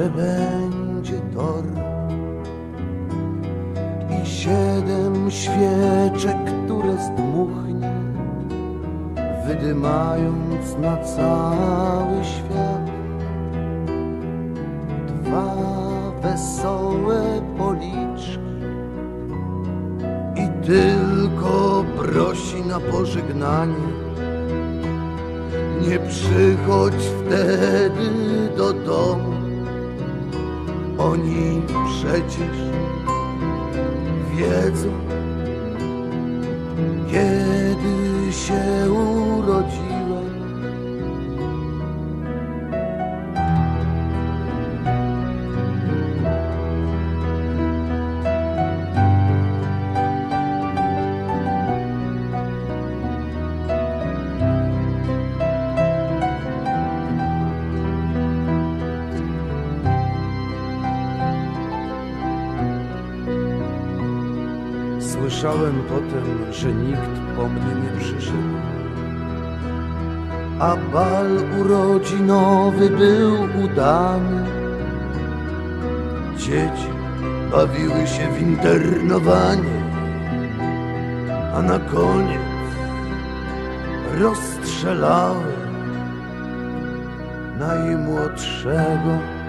że będzie tor i siedem świeczek, które zdmuchnie, wydymając na cały świat. Dwa wesołe policzki i tylko prosi na pożegnanie. Nie przychodź wtedy do domu, oni przecież wiedzą, kiedy się Słyszałem potem, że nikt po mnie nie przyszedł. A bal urodzinowy był udany. Dzieci bawiły się w internowanie, a na koniec rozstrzelały najmłodszego